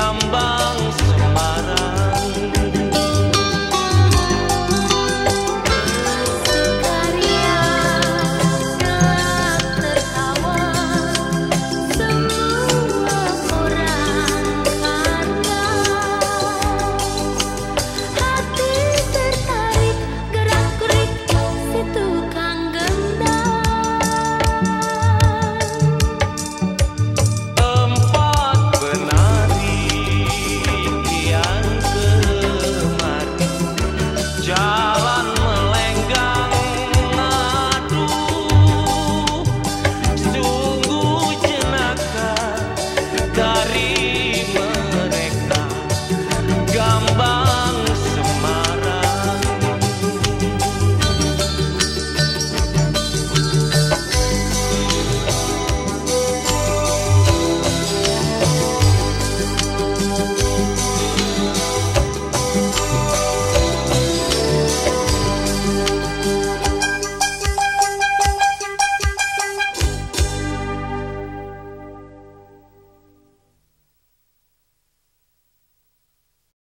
come on.